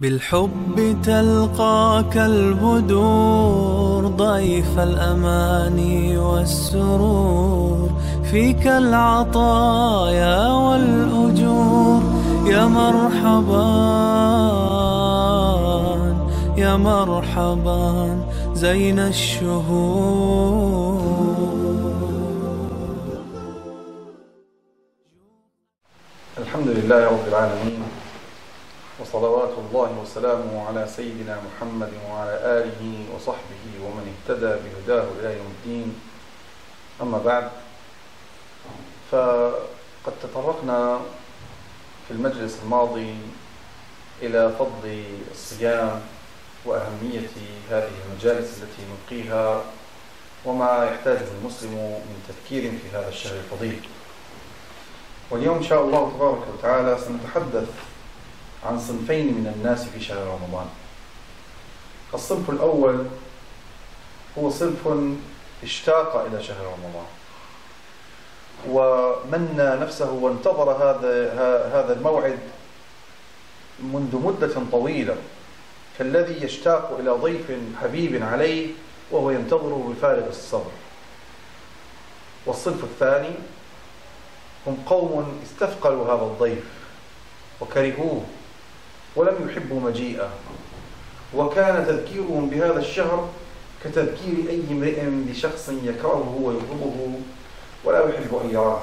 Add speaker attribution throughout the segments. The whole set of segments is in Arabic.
Speaker 1: بالحب تلقاك البدور ضيف الأماني والسرور. فيك العطايا والأجور. يا مرحبا يا مرحبا زين الشهور.
Speaker 2: الحمد لله رب العالمين. وصلوات الله وسلامه على سيدنا محمد وعلى آله وصحبه ومن اهتدى بهداه إلى يوم الدين. أما بعد فقد تطرقنا في المجلس الماضي إلى فضل الصيام وأهمية هذه المجالس التي نلقيها وما يحتاجه المسلم من تذكير في هذا الشهر الفضيل. واليوم إن شاء الله تبارك وتعالى سنتحدث عن صنفين من الناس في شهر رمضان. الصنف الأول هو صنف اشتاق إلى شهر رمضان. ومنى نفسه وانتظر هذا هذا الموعد منذ مدة طويلة كالذي يشتاق إلى ضيف حبيب عليه وهو ينتظره بفارغ الصبر. والصنف الثاني هم قوم استثقلوا هذا الضيف وكرهوه. ولم يحبوا مجيئه. وكان تذكيرهم بهذا الشهر كتذكير أي امرئ بشخص يكرهه ويبغضه ولا يحب أن يراه.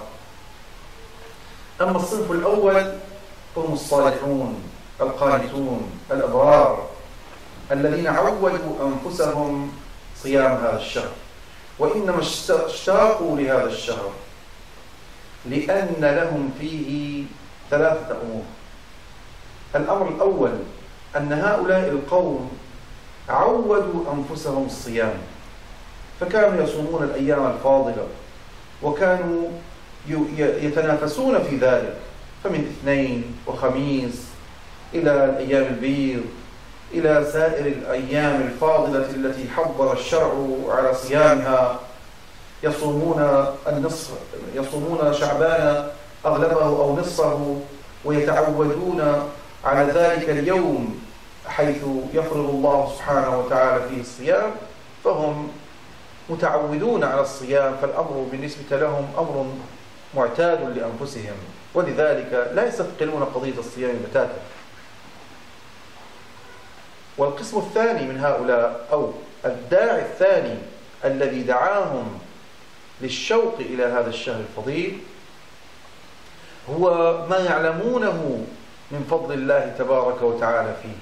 Speaker 2: أما الصنف الأول هم الصالحون القانتون الأبرار الذين عودوا أنفسهم صيام هذا الشهر. وإنما اشتاقوا لهذا الشهر لأن لهم فيه ثلاثة أمور. الأمر الأول أن هؤلاء القوم عودوا أنفسهم الصيام فكانوا يصومون الأيام الفاضلة وكانوا يتنافسون في ذلك فمن اثنين وخميس إلى الأيام البيض إلى سائر الأيام الفاضلة التي حضر الشرع على صيامها يصومون النصف يصومون شعبان أغلبه أو نصفه ويتعودون على ذلك اليوم حيث يفرض الله سبحانه وتعالى فيه الصيام فهم متعودون على الصيام فالأمر بالنسبة لهم أمر معتاد لأنفسهم ولذلك لا يستثقلون قضية الصيام بتاتا. والقسم الثاني من هؤلاء أو الداعي الثاني الذي دعاهم للشوق إلى هذا الشهر الفضيل هو ما يعلمونه من فضل الله تبارك وتعالى فيه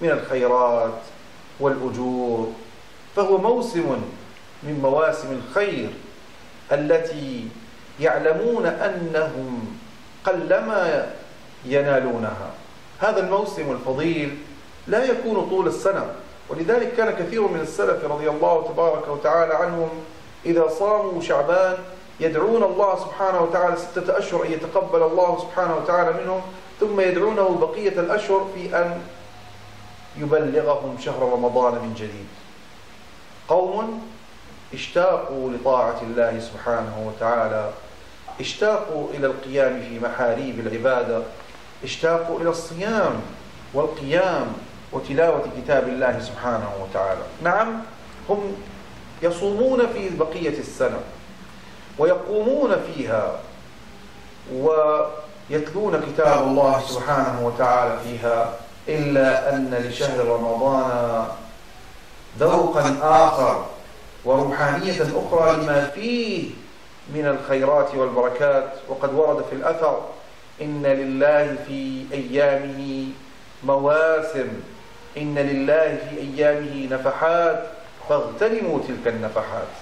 Speaker 2: من الخيرات والأجور. فهو موسم من مواسم الخير التي يعلمون أنهم قلما ينالونها. هذا الموسم الفضيل لا يكون طول السنة ولذلك كان كثير من السلف رضي الله تبارك وتعالى عنهم إذا صاموا شعبان يدعون الله سبحانه وتعالى ستة أشهر أن يتقبل الله سبحانه وتعالى منهم ثم يدعونه بقية الأشهر في أن يبلغهم شهر رمضان من جديد. قوم اشتاقوا لطاعة الله سبحانه وتعالى اشتاقوا إلى القيام في محاريب العبادة اشتاقوا إلى الصيام والقيام وتلاوة كتاب الله سبحانه وتعالى. نعم هم يصومون في بقية السنة ويقومون فيها ويتلون كتاب الله سبحانه وتعالى فيها إلا أن لشهر رمضان ذوقا آخر وروحانية أخرى لما فيه من الخيرات والبركات. وقد ورد في الأثر إن لله في أيامه مواسم إن لله في أيامه نفحات. فاغتنموا تلك النفحات.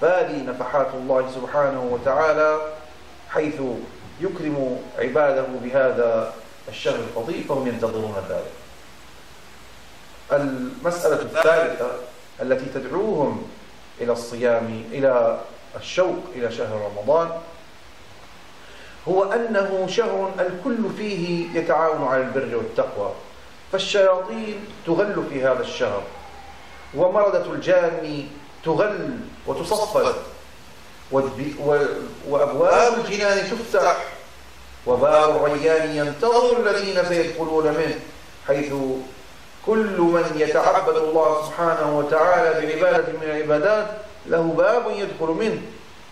Speaker 2: فهذه نفحات الله سبحانه وتعالى حيث يكرم عباده بهذا الشهر الفضيل فهم ينتظرون ذلك. المسألة الثالثة التي تدعوهم إلى الصيام إلى الشوق إلى شهر رمضان هو أنه شهر الكل فيه يتعاون على البر والتقوى فالشياطين تغل في هذا الشهر ومردة الجان تغل وتصفد. وأبواب الجنان تفتح. وباب الريان ينتظر الذين سيدخلون منه حيث كل من يتعبد الله سبحانه وتعالى بعبادة من العبادات له باب يدخل منه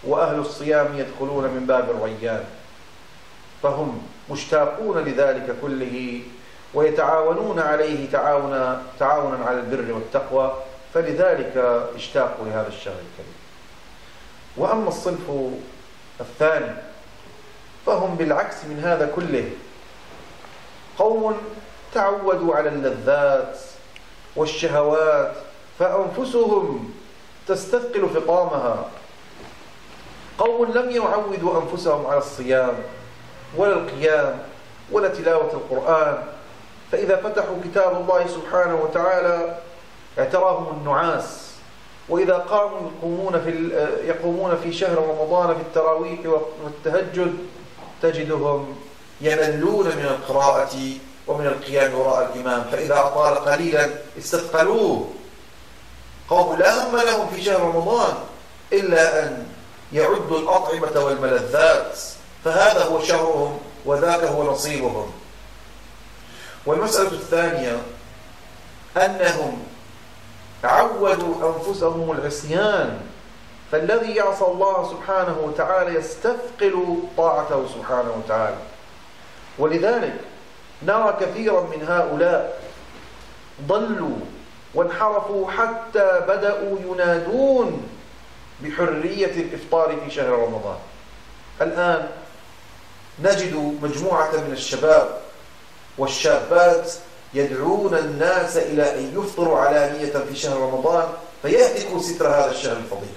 Speaker 2: وأهل الصيام يدخلون من باب الريان. فهم مشتاقون لذلك كله ويتعاونون عليه تعاونا تعاونا على البر والتقوى فلذلك اشتاقوا لهذا الشهر الكريم. وأما الصنف الثاني فهم بالعكس من هذا كله. قوم تعودوا على اللذات والشهوات فأنفسهم تستثقل فطامها. قوم لم يعودوا أنفسهم على الصيام ولا القيام ولا تلاوة القرآن فإذا فتحوا كتاب الله سبحانه وتعالى اعتراهم النعاس. وإذا قاموا يقومون في يقومون في شهر رمضان في التراويح والتهجد تجدهم يملون من القراءة ومن القيام وراء الإمام. فإذا أطال قليلا استثقلوه. قوم لا هم لهم في شهر رمضان إلا أن يعدوا الأطعمة والملذات. فهذا هو شهرهم وذاك هو نصيبهم. والمسألة الثانية أنهم عودوا أنفسهم العصيان. فالذي يعصى الله سبحانه وتعالى يستثقل طاعته سبحانه وتعالى. ولذلك نرى كثيرا من هؤلاء ضلوا وانحرفوا حتى بدأوا ينادون بحرية الإفطار في شهر رمضان. الآن نجد مجموعة من الشباب والشابات يدعون الناس إلى أن يفطروا علانية في شهر رمضان فيهتكوا ستر هذا الشهر الفضيل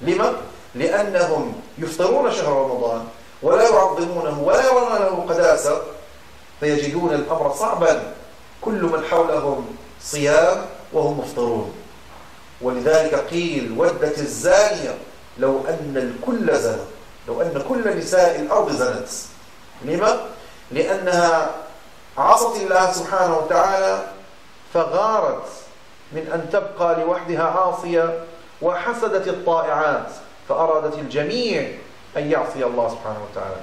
Speaker 2: لما؟ لأنهم يفطرون شهر رمضان ولا يعظمونه ولا يرون له قداسة فيجدون الأمر صعبا كل من حولهم صيام وهم مفطرون ولذلك قيل ودت الزانية لو أن الكل زنى لو أن كل نساء الأرض زنت لما؟ لأنها عصت الله سبحانه وتعالى فغارت من أن تبقى لوحدها عاصية وحسدت الطائعات فأرادت الجميع أن يعصي الله سبحانه وتعالى.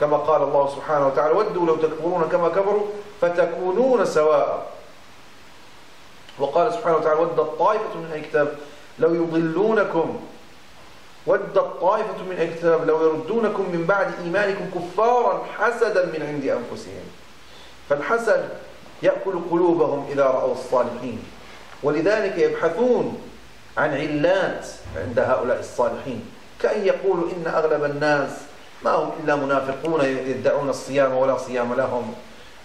Speaker 2: كما قال الله سبحانه وتعالى ودوا لو تكفرون كما كفروا فتكونون سواء وقال سبحانه وتعالى ود الطائفة من أي كتاب لو يضلونكم ود الطائفة من أي كتاب لو يردونكم من بعد إيمانكم كفارا حسدا من عند أنفسهم. فالحسد يأكل قلوبهم إذا رأوا الصالحين. ولذلك يبحثون عن علات عند هؤلاء الصالحين. كأن يقولوا إن أغلب الناس ما هم إلا منافقون يدعون الصيام ولا صيام لهم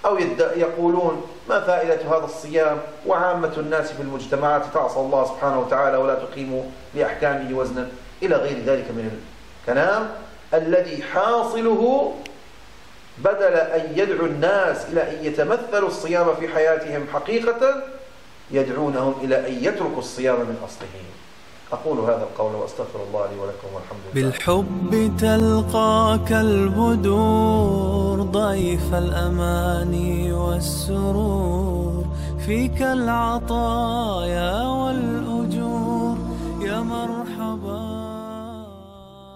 Speaker 2: أو يقولون ما فائدة هذا الصيام؟ وعامة الناس في المجتمعات تعصى الله سبحانه وتعالى ولا تقيم لأحكامه وزنا إلى غير ذلك من الكلام الذي حاصله بدل أن يدعو الناس إلى أن يتمثلوا الصيام في حياتهم حقيقة يدعونهم إلى أن يتركوا الصيام من أصله. أقول هذا القول وأستغفر الله لي ولكم والحمد
Speaker 1: لله. بالحب تلقاك البدور ضيف الأماني والسرور. فيك العطايا والأجور يا مرحبا